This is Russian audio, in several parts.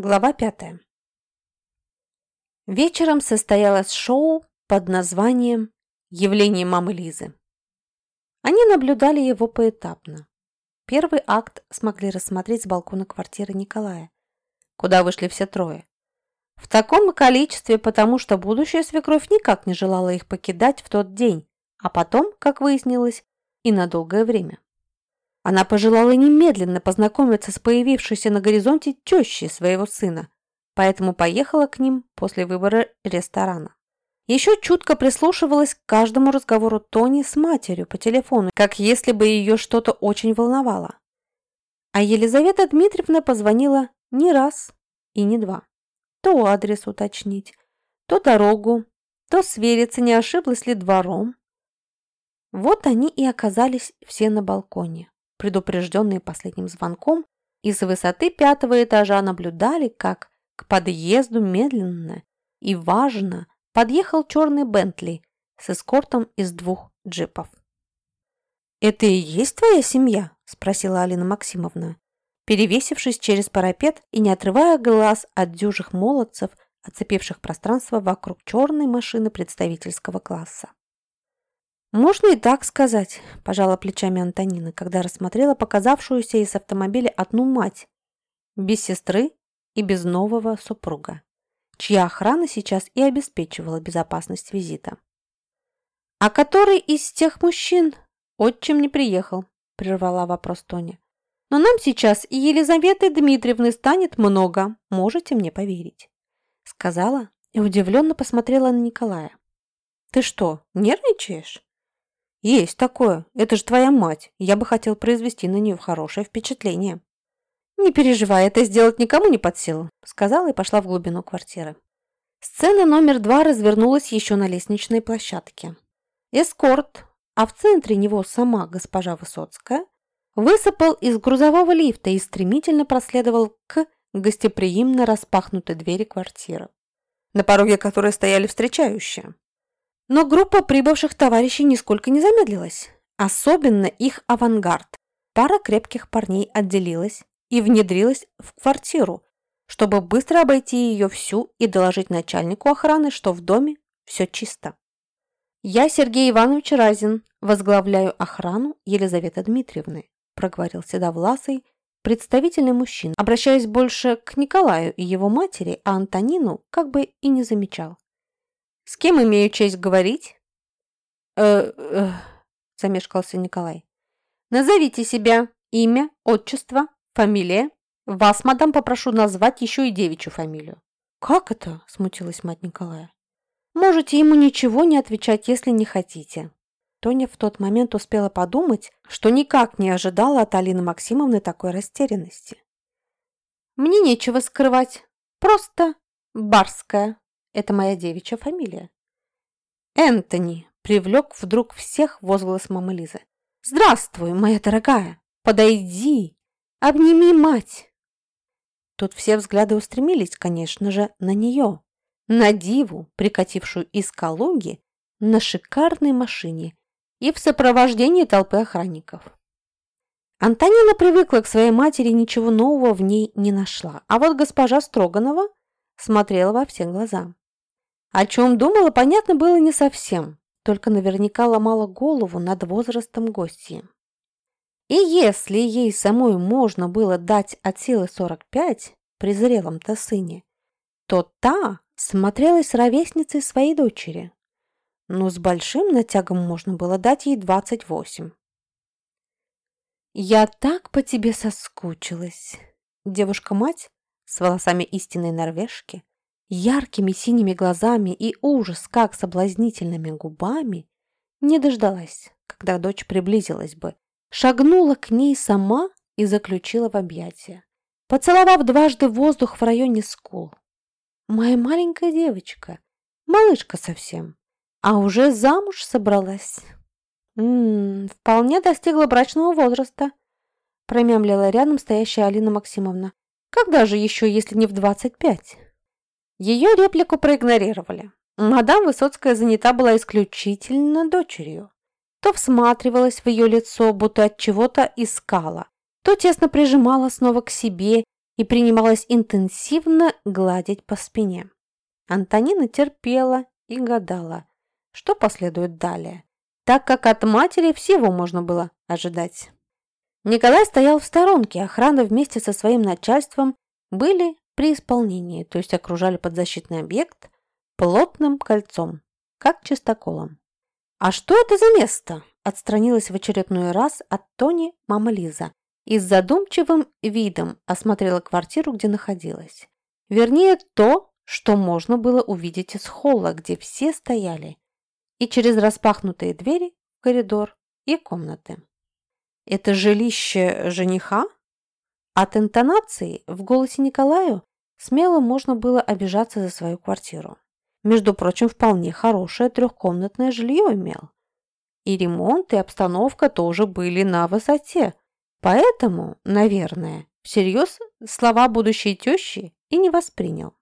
Глава пятая. Вечером состоялось шоу под названием «Явление мамы Лизы». Они наблюдали его поэтапно. Первый акт смогли рассмотреть с балкона квартиры Николая, куда вышли все трое. В таком количестве, потому что будущая свекровь никак не желала их покидать в тот день, а потом, как выяснилось, и на долгое время. Она пожелала немедленно познакомиться с появившейся на горизонте тещей своего сына, поэтому поехала к ним после выбора ресторана. Еще чутко прислушивалась к каждому разговору Тони с матерью по телефону, как если бы ее что-то очень волновало. А Елизавета Дмитриевна позвонила не раз и не два. То адрес уточнить, то дорогу, то свериться, не ошиблась ли двором. Вот они и оказались все на балконе предупрежденные последним звонком, и с высоты пятого этажа наблюдали, как к подъезду медленно и важно подъехал черный Бентли с эскортом из двух джипов. «Это и есть твоя семья?» – спросила Алина Максимовна, перевесившись через парапет и не отрывая глаз от дюжих молодцев, оцепивших пространство вокруг черной машины представительского класса. «Можно и так сказать», – пожала плечами Антонина, когда рассмотрела показавшуюся из автомобиля одну мать, без сестры и без нового супруга, чья охрана сейчас и обеспечивала безопасность визита. «А который из тех мужчин отчим не приехал?» – прервала вопрос Тоня. «Но нам сейчас и Елизаветы Дмитриевны станет много, можете мне поверить», – сказала и удивленно посмотрела на Николая. «Ты что, нервничаешь?» «Есть такое. Это же твоя мать. Я бы хотел произвести на нее хорошее впечатление». «Не переживай, это сделать никому не под силу», – сказала и пошла в глубину квартиры. Сцена номер два развернулась еще на лестничной площадке. Эскорт, а в центре него сама госпожа Высоцкая, высыпал из грузового лифта и стремительно проследовал к гостеприимно распахнутой двери квартиры, на пороге которой стояли встречающие. Но группа прибывших товарищей нисколько не замедлилась. Особенно их авангард. Пара крепких парней отделилась и внедрилась в квартиру, чтобы быстро обойти ее всю и доложить начальнику охраны, что в доме все чисто. «Я Сергей Иванович Разин, возглавляю охрану Елизаветы Дмитриевны», проговорил Седовласый, представительный мужчина, обращаясь больше к Николаю и его матери, а Антонину как бы и не замечал. С кем имею честь говорить? Э, э, замешкался Николай. Назовите себя, имя, отчество, фамилия. Вас, мадам, попрошу назвать еще и девичью фамилию. Как это? Смутилась мать Николая. Можете ему ничего не отвечать, если не хотите. Тоня в тот момент успела подумать, что никак не ожидала от Алины Максимовны такой растерянности. «Мне нечего скрывать. Просто барская», это моя девичья фамилия. Энтони привлек вдруг всех возглас мамы Лизы. Здравствуй, моя дорогая. Подойди. Обними мать. Тут все взгляды устремились, конечно же, на нее. На диву, прикатившую из Калуги на шикарной машине и в сопровождении толпы охранников. Антонина привыкла к своей матери, ничего нового в ней не нашла. А вот госпожа Строганова смотрела во все глаза. О чем думала, понятно было не совсем, только наверняка ломала голову над возрастом гостьи. И если ей самой можно было дать от силы 45 при зрелом-то сыне, то та смотрелась ровесницей своей дочери. Но с большим натягом можно было дать ей 28. «Я так по тебе соскучилась!» Девушка-мать с волосами истинной норвежки яркими синими глазами и ужас как соблазнительными губами, не дождалась, когда дочь приблизилась бы, шагнула к ней сама и заключила в объятия, поцеловав дважды воздух в районе скул. «Моя маленькая девочка, малышка совсем, а уже замуж собралась». «М -м, вполне достигла брачного возраста», промямлила рядом стоящая Алина Максимовна. «Когда же еще, если не в двадцать пять?» Ее реплику проигнорировали. Мадам Высоцкая занята была исключительно дочерью. То всматривалась в ее лицо, будто от чего-то искала, то тесно прижимала снова к себе и принималась интенсивно гладить по спине. Антонина терпела и гадала, что последует далее, так как от матери всего можно было ожидать. Николай стоял в сторонке, охрана вместе со своим начальством были при исполнении, то есть окружали подзащитный объект плотным кольцом, как чистоколом. «А что это за место?» – отстранилась в очередной раз от Тони мама Лиза и с задумчивым видом осмотрела квартиру, где находилась. Вернее, то, что можно было увидеть из холла, где все стояли, и через распахнутые двери в коридор и комнаты. «Это жилище жениха?» От интонации в голосе Николаю смело можно было обижаться за свою квартиру. Между прочим, вполне хорошее трехкомнатное жилье имел. И ремонт, и обстановка тоже были на высоте. Поэтому, наверное, всерьез слова будущей тещи и не воспринял.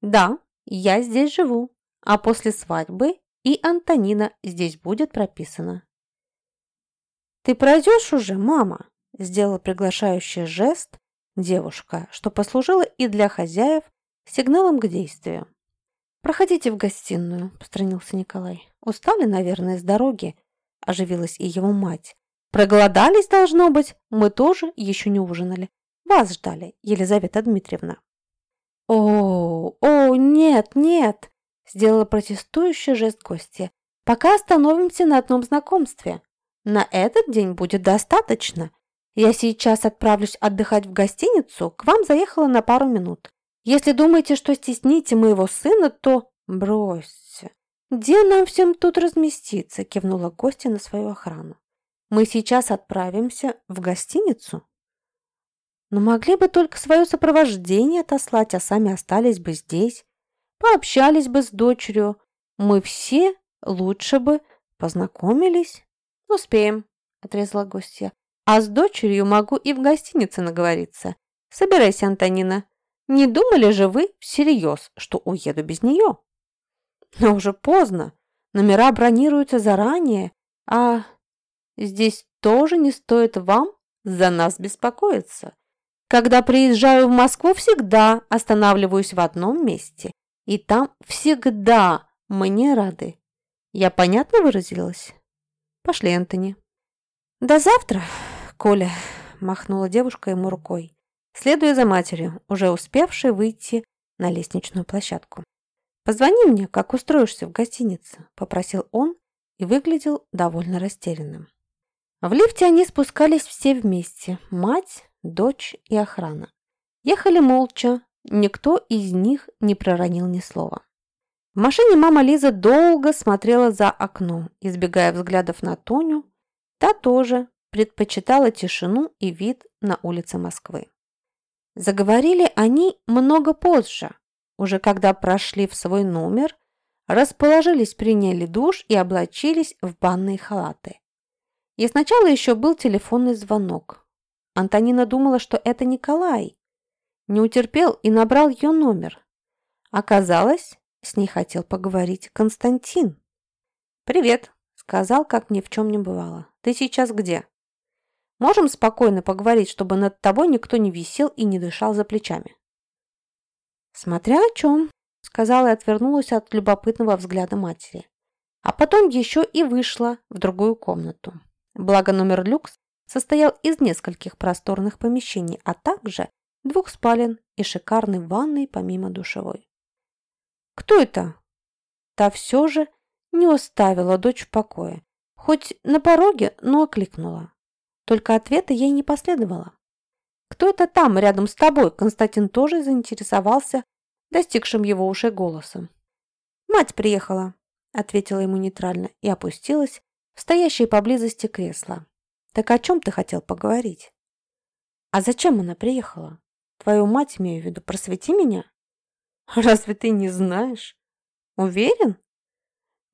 Да, я здесь живу, а после свадьбы и Антонина здесь будет прописана. «Ты пройдешь уже, мама?» сделала приглашающий жест девушка, что послужило и для хозяев сигналом к действию. «Проходите в гостиную», – постранился Николай. «Устали, наверное, с дороги», – оживилась и его мать. «Проголодались, должно быть. Мы тоже еще не ужинали. Вас ждали, Елизавета Дмитриевна». «О, о, нет, нет!» – сделала протестующий жест гостья. «Пока остановимся на одном знакомстве. На этот день будет достаточно. Я сейчас отправлюсь отдыхать в гостиницу, к вам заехала на пару минут. Если думаете, что стесните моего сына, то бросьте. Где нам всем тут разместиться?» – кивнула гостья на свою охрану. «Мы сейчас отправимся в гостиницу?» «Но могли бы только свое сопровождение отослать, а сами остались бы здесь, пообщались бы с дочерью. Мы все лучше бы познакомились». «Успеем», – отрезала гостья. «А с дочерью могу и в гостинице наговориться. Собирайся, Антонина, не думали же вы всерьез, что уеду без нее? Но уже поздно. Номера бронируются заранее, а здесь тоже не стоит вам за нас беспокоиться. Когда приезжаю в Москву, всегда останавливаюсь в одном месте. И там всегда мне рады. Я понятно выразилась? Пошли, Антони. До завтра, Коля, махнула девушка ему рукой следуя за матерью, уже успевшей выйти на лестничную площадку. «Позвони мне, как устроишься в гостинице», – попросил он и выглядел довольно растерянным. В лифте они спускались все вместе – мать, дочь и охрана. Ехали молча, никто из них не проронил ни слова. В машине мама Лиза долго смотрела за окном, избегая взглядов на Тоню. Та тоже предпочитала тишину и вид на улицы Москвы. Заговорили они много позже, уже когда прошли в свой номер, расположились, приняли душ и облачились в банные халаты. И сначала еще был телефонный звонок. Антонина думала, что это Николай. Не утерпел и набрал ее номер. Оказалось, с ней хотел поговорить Константин. «Привет», — сказал, как ни в чем не бывало. «Ты сейчас где?» Можем спокойно поговорить, чтобы над тобой никто не висел и не дышал за плечами?» «Смотря о чем», — сказала и отвернулась от любопытного взгляда матери. А потом еще и вышла в другую комнату. Благо номер люкс состоял из нескольких просторных помещений, а также двух спален и шикарной ванной помимо душевой. «Кто это?» Та все же не оставила дочь в покое. Хоть на пороге, но окликнула. Только ответа ей не последовало. «Кто это там, рядом с тобой?» Константин тоже заинтересовался достигшим его ушей голосом. «Мать приехала», — ответила ему нейтрально и опустилась в стоящее поблизости кресло. «Так о чем ты хотел поговорить?» «А зачем она приехала? Твою мать, имею в виду, просвети меня». «Разве ты не знаешь?» «Уверен?»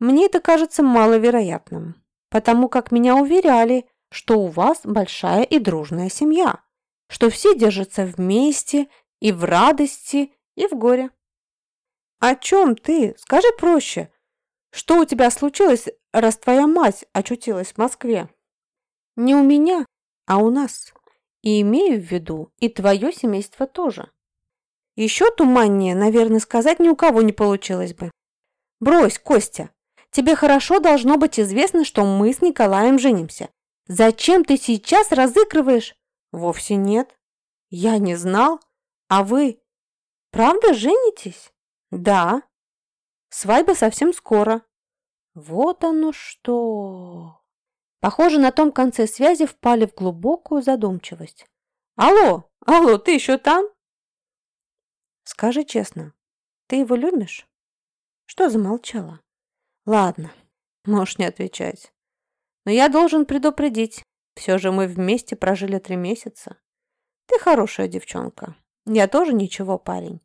«Мне это кажется маловероятным, потому как меня уверяли, что у вас большая и дружная семья, что все держатся вместе и в радости, и в горе. О чем ты? Скажи проще. Что у тебя случилось, раз твоя мать очутилась в Москве? Не у меня, а у нас. И имею в виду и твое семейство тоже. Еще туманнее, наверное, сказать ни у кого не получилось бы. Брось, Костя, тебе хорошо должно быть известно, что мы с Николаем женимся. Зачем ты сейчас разыгрываешь? Вовсе нет. Я не знал. А вы правда женитесь? Да. Свадьба совсем скоро. Вот оно что. Похоже, на том конце связи впали в глубокую задумчивость. Алло, алло, ты еще там? Скажи честно, ты его любишь? Что замолчала? Ладно, можешь не отвечать. Но я должен предупредить. Все же мы вместе прожили три месяца. Ты хорошая девчонка. Я тоже ничего, парень.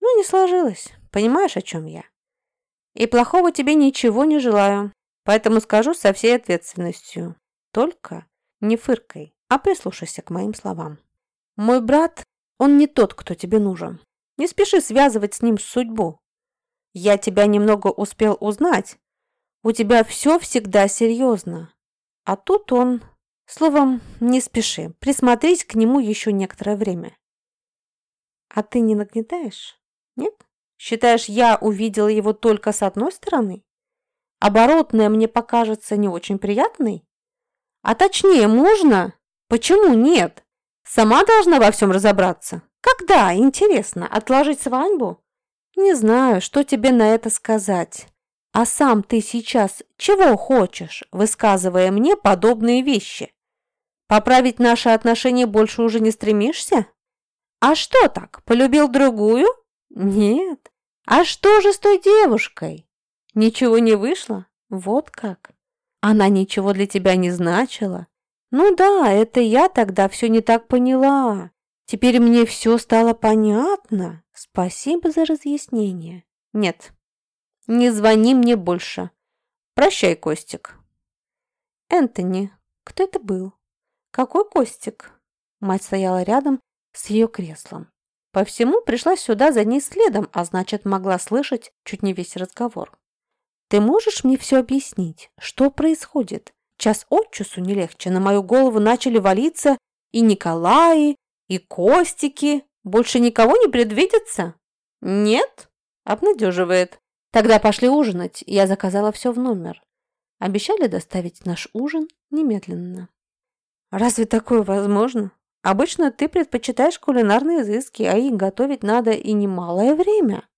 Ну, не сложилось. Понимаешь, о чем я? И плохого тебе ничего не желаю. Поэтому скажу со всей ответственностью. Только не фыркай, а прислушайся к моим словам. Мой брат, он не тот, кто тебе нужен. Не спеши связывать с ним судьбу. Я тебя немного успел узнать. У тебя все всегда серьезно. А тут он... Словом, не спеши. Присмотрись к нему еще некоторое время. А ты не нагнетаешь? Нет? Считаешь, я увидела его только с одной стороны? Оборотная мне покажется не очень приятной? А точнее, можно? Почему нет? Сама должна во всем разобраться. Когда, интересно, отложить свадьбу? Не знаю, что тебе на это сказать. А сам ты сейчас чего хочешь, высказывая мне подобные вещи? Поправить наши отношения больше уже не стремишься? А что так, полюбил другую? Нет. А что же с той девушкой? Ничего не вышло? Вот как. Она ничего для тебя не значила? Ну да, это я тогда все не так поняла. Теперь мне все стало понятно. Спасибо за разъяснение. Нет, не звони мне больше. Прощай, Костик. Энтони, кто это был? Какой Костик? Мать стояла рядом с ее креслом. По всему пришла сюда за ней следом, а значит, могла слышать чуть не весь разговор. Ты можешь мне все объяснить? Что происходит? Час от часу не легче. На мою голову начали валиться и Николаи, и Костики. Больше никого не предвидится? Нет? Обнадеживает. Тогда пошли ужинать. Я заказала все в номер. Обещали доставить наш ужин немедленно. Разве такое возможно? Обычно ты предпочитаешь кулинарные изыски, а их готовить надо и немалое время.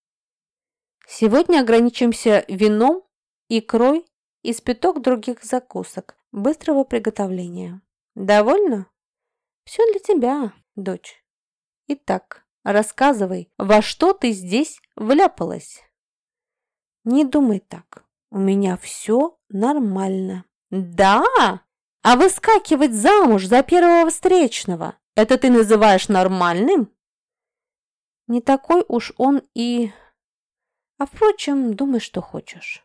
Сегодня ограничимся вином, икрой и спиток других закусок быстрого приготовления. Довольно? Все для тебя, дочь. Итак, рассказывай, во что ты здесь вляпалась? Не думай так. У меня все нормально. Да? А выскакивать замуж за первого встречного – это ты называешь нормальным? Не такой уж он и... А впрочем, думай, что хочешь.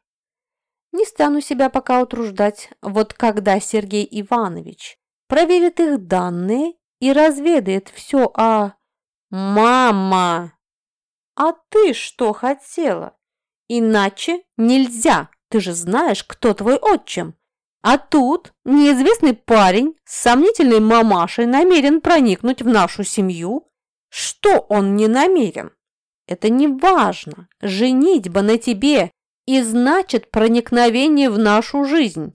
Не стану себя пока утруждать. Вот когда Сергей Иванович проверит их данные и разведает все о... Мама! А ты что хотела? Иначе нельзя. Ты же знаешь, кто твой отчим. А тут неизвестный парень с сомнительной мамашей намерен проникнуть в нашу семью. Что он не намерен? Это не важно. Женитьба на тебе и значит проникновение в нашу жизнь.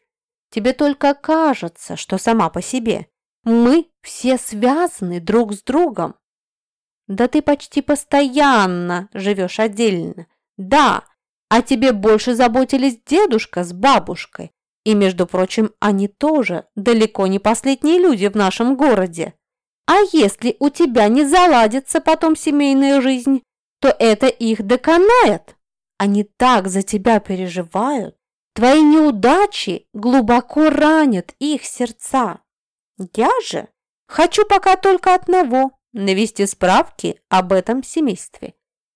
Тебе только кажется, что сама по себе. Мы все связаны друг с другом. Да ты почти постоянно живешь отдельно. Да, а тебе больше заботились дедушка с бабушкой. И, между прочим, они тоже далеко не последние люди в нашем городе. А если у тебя не заладится потом семейная жизнь, то это их доконает. Они так за тебя переживают. Твои неудачи глубоко ранят их сердца. Я же хочу пока только одного – навести справки об этом семействе.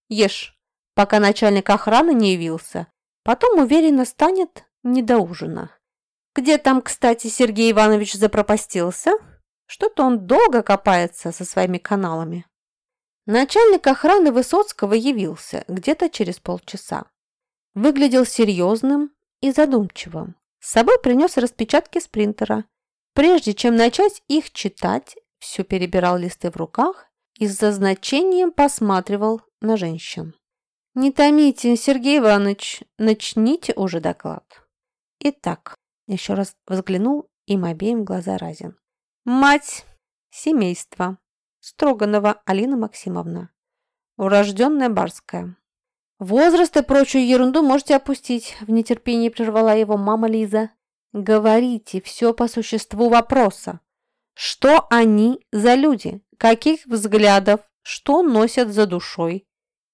Ешь, пока начальник охраны не явился. Потом уверенно станет не до ужина. Где там, кстати, Сергей Иванович запропастился? Что-то он долго копается со своими каналами. Начальник охраны Высоцкого явился где-то через полчаса. Выглядел серьезным и задумчивым. С собой принес распечатки с принтера. Прежде чем начать их читать, все перебирал листы в руках и с зазначением посматривал на женщин. «Не томите, Сергей Иванович, начните уже доклад». Итак, еще раз взглянул им обеим глаза Разин. «Мать семейства. Строганова Алина Максимовна. Урожденная Барская. Возраст и прочую ерунду можете опустить», – в нетерпении прервала его мама Лиза. «Говорите все по существу вопроса. Что они за люди? Каких взглядов? Что носят за душой?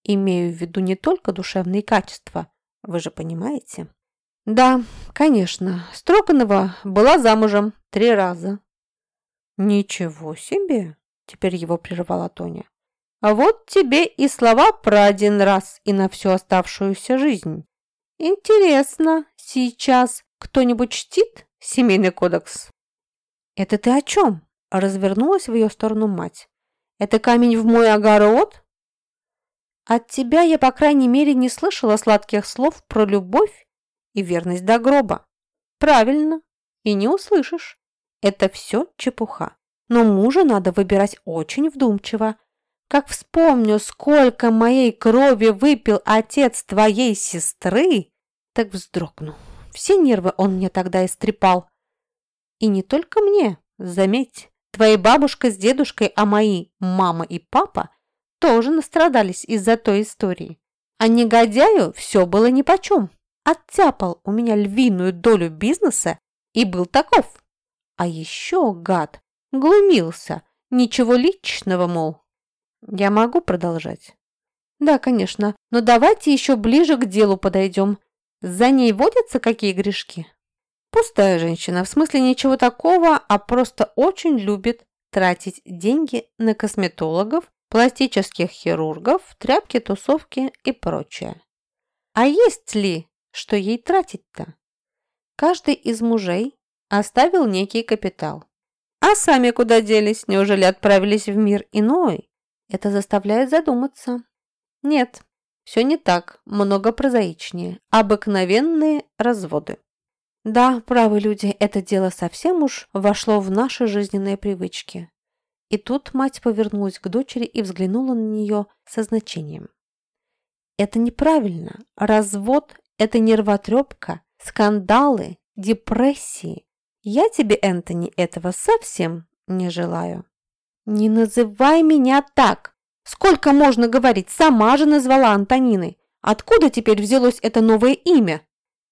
Имею в виду не только душевные качества, вы же понимаете?» «Да, конечно. Строганова была замужем три раза». «Ничего себе!» – теперь его прервала Тоня. А вот тебе и слова про один раз и на всю оставшуюся жизнь. Интересно, сейчас кто-нибудь чтит семейный кодекс? Это ты о чем? Развернулась в ее сторону мать. Это камень в мой огород? От тебя я, по крайней мере, не слышала сладких слов про любовь и верность до гроба. Правильно, и не услышишь. Это все чепуха. Но мужа надо выбирать очень вдумчиво, как вспомню, сколько моей крови выпил отец твоей сестры, так вздрогну. Все нервы он мне тогда истрепал. И не только мне, заметь, твоя бабушка с дедушкой, а мои мама и папа тоже настрадались из-за той истории. А негодяю все было нипочем. Оттяпал у меня львиную долю бизнеса и был таков. А еще, гад, глумился, ничего личного, мол, я могу продолжать? Да, конечно, но давайте еще ближе к делу подойдем. За ней водятся какие грешки? Пустая женщина, в смысле ничего такого, а просто очень любит тратить деньги на косметологов, пластических хирургов, тряпки, тусовки и прочее. А есть ли, что ей тратить-то? Каждый из мужей оставил некий капитал. А сами куда делись? Неужели отправились в мир иной? Это заставляет задуматься. Нет, все не так, много прозаичнее. Обыкновенные разводы. Да, правы люди, это дело совсем уж вошло в наши жизненные привычки. И тут мать повернулась к дочери и взглянула на нее со значением. Это неправильно. Развод – это нервотрепка, скандалы, депрессии. Я тебе, Энтони, этого совсем не желаю. «Не называй меня так! Сколько можно говорить? Сама же назвала Антониной. Откуда теперь взялось это новое имя?»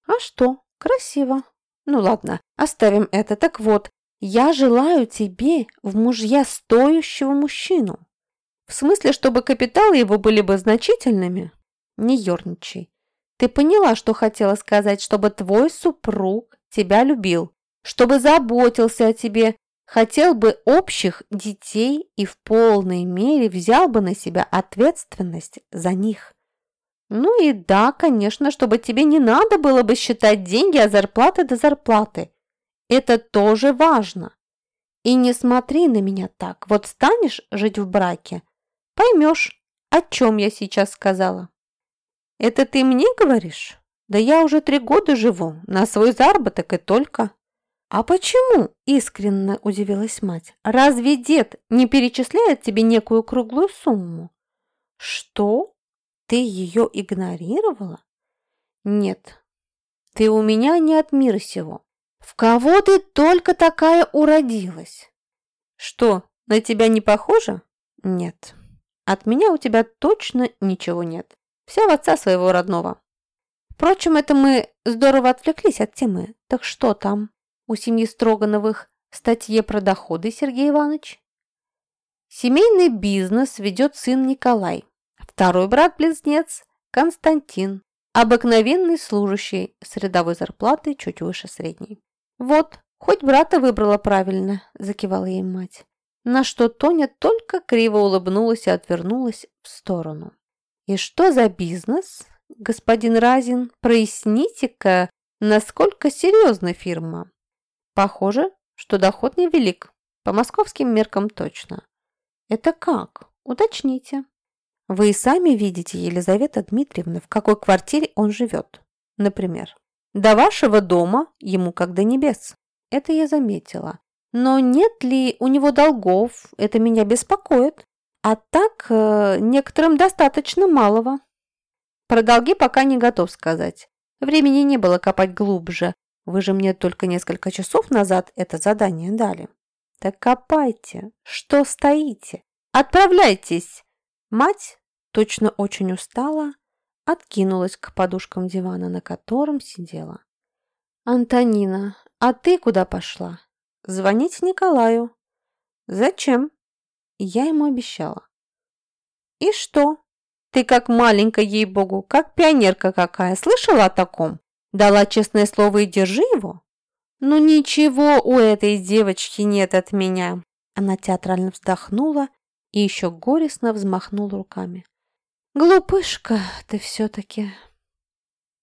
«А что? Красиво. Ну ладно, оставим это. Так вот, я желаю тебе в мужья стоящего мужчину. В смысле, чтобы капиталы его были бы значительными? Не ерничай. Ты поняла, что хотела сказать, чтобы твой супруг тебя любил, чтобы заботился о тебе, хотел бы общих детей и в полной мере взял бы на себя ответственность за них. Ну и да, конечно, чтобы тебе не надо было бы считать деньги от зарплаты до зарплаты. Это тоже важно. И не смотри на меня так. Вот станешь жить в браке, поймешь, о чем я сейчас сказала. Это ты мне говоришь? Да я уже три года живу, на свой заработок и только. «А почему?» – искренне удивилась мать. «Разве дед не перечисляет тебе некую круглую сумму?» «Что? Ты ее игнорировала?» «Нет, ты у меня не от мира сего. В кого ты только такая уродилась?» «Что, на тебя не похоже?» «Нет. От меня у тебя точно ничего нет. Вся в отца своего родного. Впрочем, это мы здорово отвлеклись от темы. Так что там?» У семьи Строгановых статье про доходы, Сергей Иванович? Семейный бизнес ведет сын Николай, второй брат-близнец Константин, обыкновенный служащий с рядовой зарплатой чуть выше средней. Вот, хоть брата выбрала правильно, закивала ей мать. На что Тоня только криво улыбнулась и отвернулась в сторону. И что за бизнес, господин Разин? Проясните-ка, насколько серьезна фирма? Похоже, что доход невелик. По московским меркам точно. Это как? Уточните. Вы и сами видите, Елизавета Дмитриевна, в какой квартире он живет. Например, до вашего дома ему как до небес. Это я заметила. Но нет ли у него долгов, это меня беспокоит. А так, э, некоторым достаточно малого. Про долги пока не готов сказать. Времени не было копать глубже. Вы же мне только несколько часов назад это задание дали. Так копайте. Что стоите? Отправляйтесь. Мать, точно очень устала, откинулась к подушкам дивана, на котором сидела. «Антонина, а ты куда пошла?» «Звонить Николаю». «Зачем?» Я ему обещала. «И что? Ты как маленькая, ей-богу, как пионерка какая, слышала о таком? Дала честное слово и держи его?» «Ну ничего у этой девочки нет от меня». Она театрально вздохнула и еще горестно взмахнула руками. «Глупышка ты все-таки!»